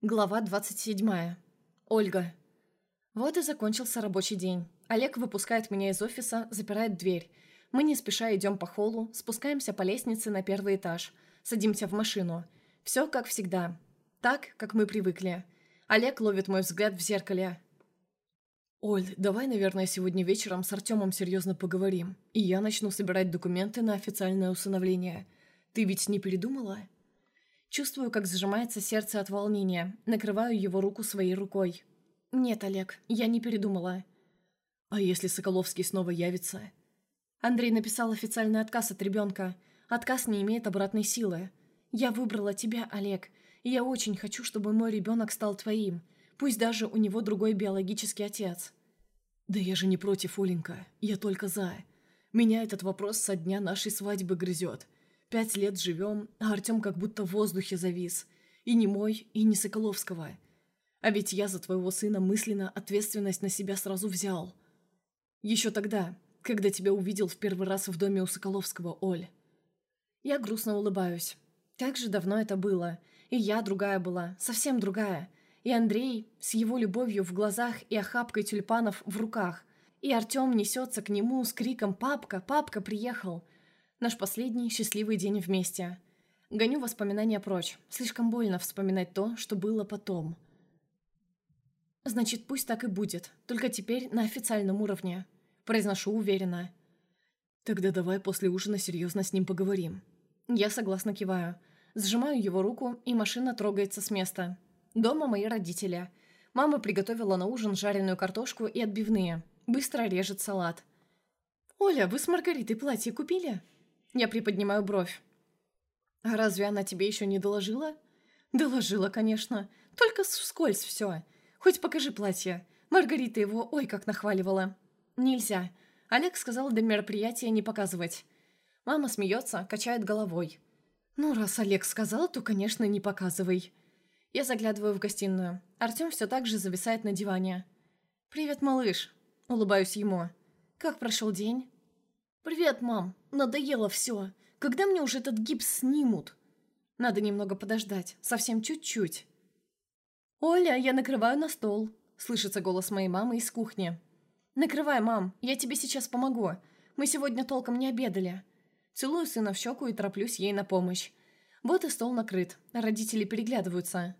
Глава 27. Ольга. Вот и закончился рабочий день. Олег выпускает меня из офиса, запирает дверь. Мы не спеша идем по холлу, спускаемся по лестнице на первый этаж, садимся в машину. Все как всегда. Так, как мы привыкли. Олег ловит мой взгляд в зеркале. «Оль, давай, наверное, сегодня вечером с Артемом серьезно поговорим, и я начну собирать документы на официальное усыновление. Ты ведь не передумала?» Чувствую, как сжимается сердце от волнения. Накрываю его руку своей рукой. «Нет, Олег, я не передумала». «А если Соколовский снова явится?» Андрей написал официальный отказ от ребенка. Отказ не имеет обратной силы. «Я выбрала тебя, Олег, я очень хочу, чтобы мой ребенок стал твоим. Пусть даже у него другой биологический отец». «Да я же не против, Оленька. Я только за. Меня этот вопрос со дня нашей свадьбы грызет. Пять лет живем, а Артем как будто в воздухе завис. И не мой, и не Соколовского. А ведь я за твоего сына мысленно ответственность на себя сразу взял. Еще тогда, когда тебя увидел в первый раз в доме у Соколовского, Оль. Я грустно улыбаюсь. Как же давно это было. И я другая была, совсем другая. И Андрей с его любовью в глазах и охапкой тюльпанов в руках. И Артем несется к нему с криком «Папка, папка приехал!» Наш последний счастливый день вместе. Гоню воспоминания прочь. Слишком больно вспоминать то, что было потом. Значит, пусть так и будет. Только теперь на официальном уровне. Произношу уверенно. Тогда давай после ужина серьезно с ним поговорим. Я согласно киваю. Сжимаю его руку, и машина трогается с места. Дома мои родители. Мама приготовила на ужин жареную картошку и отбивные. Быстро режет салат. «Оля, вы с Маргаритой платье купили?» Я приподнимаю бровь. «А разве она тебе еще не доложила?» «Доложила, конечно. Только вскользь все. Хоть покажи платье. Маргарита его ой как нахваливала». «Нельзя. Олег сказал до мероприятия не показывать». Мама смеется, качает головой. «Ну, раз Олег сказал, то, конечно, не показывай». Я заглядываю в гостиную. Артем все так же зависает на диване. «Привет, малыш!» Улыбаюсь ему. «Как прошел день?» «Привет, мам! Надоело все! Когда мне уже этот гипс снимут?» «Надо немного подождать, совсем чуть-чуть». «Оля, я накрываю на стол», — слышится голос моей мамы из кухни. «Накрывай, мам, я тебе сейчас помогу. Мы сегодня толком не обедали». Целую сына в щеку и тороплюсь ей на помощь. Вот и стол накрыт, родители переглядываются.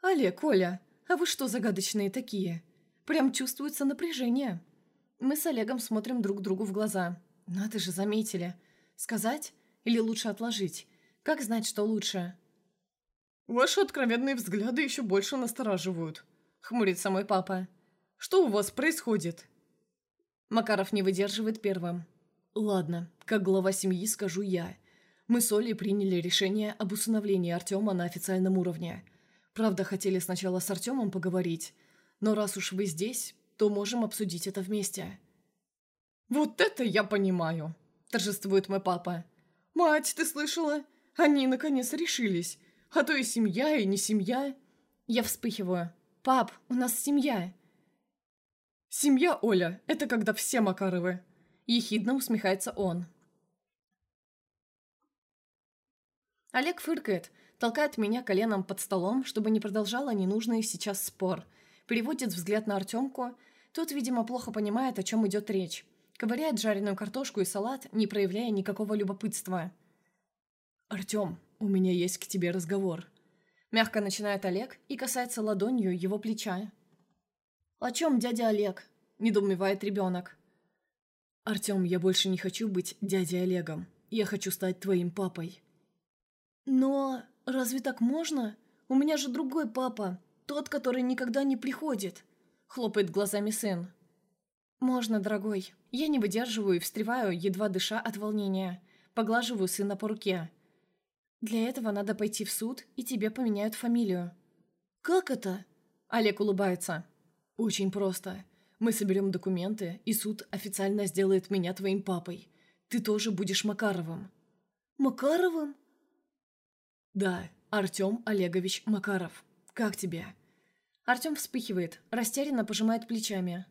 «Олег, Оля, а вы что загадочные такие? Прям чувствуется напряжение». Мы с Олегом смотрим друг другу в глаза. Надо же, заметили. Сказать или лучше отложить? Как знать, что лучше? «Ваши откровенные взгляды еще больше настораживают», — хмурится мой папа. «Что у вас происходит?» Макаров не выдерживает первым. «Ладно, как глава семьи скажу я. Мы с Олей приняли решение об усыновлении Артема на официальном уровне. Правда, хотели сначала с Артемом поговорить, но раз уж вы здесь, то можем обсудить это вместе». «Вот это я понимаю!» – торжествует мой папа. «Мать, ты слышала? Они наконец решились. А то и семья, и не семья». Я вспыхиваю. «Пап, у нас семья!» «Семья, Оля, это когда все Макаровы!» Ехидно усмехается он. Олег фыркает, толкает меня коленом под столом, чтобы не продолжала ненужный сейчас спор. Переводит взгляд на Артемку, тот, видимо, плохо понимает, о чем идет речь. Ковыряет жареную картошку и салат, не проявляя никакого любопытства. «Артем, у меня есть к тебе разговор». Мягко начинает Олег и касается ладонью его плеча. «О чем дядя Олег?» – недоумевает ребенок. «Артем, я больше не хочу быть дядей Олегом. Я хочу стать твоим папой». «Но разве так можно? У меня же другой папа, тот, который никогда не приходит», – хлопает глазами сын. «Можно, дорогой». Я не выдерживаю и встреваю, едва дыша от волнения. Поглаживаю сына по руке. «Для этого надо пойти в суд, и тебе поменяют фамилию». «Как это?» Олег улыбается. «Очень просто. Мы соберем документы, и суд официально сделает меня твоим папой. Ты тоже будешь Макаровым». «Макаровым?» «Да, Артем Олегович Макаров. Как тебе?» Артем вспыхивает, растерянно пожимает плечами.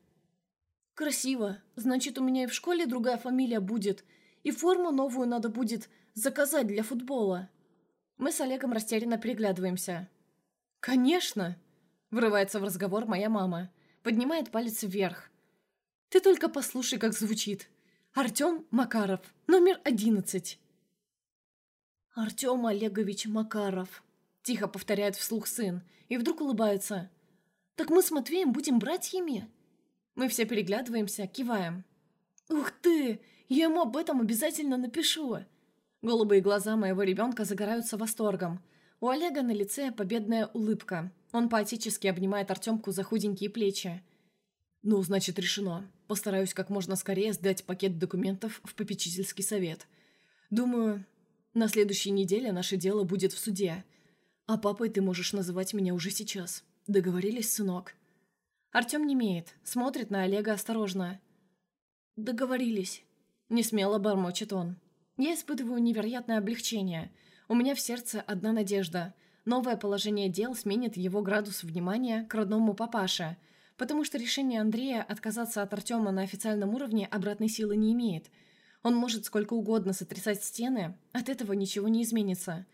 «Красиво. Значит, у меня и в школе другая фамилия будет. И форму новую надо будет заказать для футбола». Мы с Олегом растерянно переглядываемся. «Конечно!» — врывается в разговор моя мама. Поднимает палец вверх. «Ты только послушай, как звучит. Артем Макаров, номер одиннадцать». «Артем Олегович Макаров», — тихо повторяет вслух сын, и вдруг улыбается. «Так мы с Матвеем будем братьями?» Мы все переглядываемся, киваем. «Ух ты! Я ему об этом обязательно напишу!» Голубые глаза моего ребенка загораются восторгом. У Олега на лице победная улыбка. Он поотечески обнимает Артемку за худенькие плечи. «Ну, значит, решено. Постараюсь как можно скорее сдать пакет документов в попечительский совет. Думаю, на следующей неделе наше дело будет в суде. А папой ты можешь называть меня уже сейчас. Договорились, сынок?» Артем немеет, смотрит на Олега осторожно. «Договорились», — несмело бормочет он. Я испытываю невероятное облегчение. У меня в сердце одна надежда. Новое положение дел сменит его градус внимания к родному папаше, потому что решение Андрея отказаться от Артема на официальном уровне обратной силы не имеет. Он может сколько угодно сотрясать стены, от этого ничего не изменится.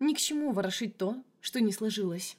Ни к чему ворошить то, что не сложилось.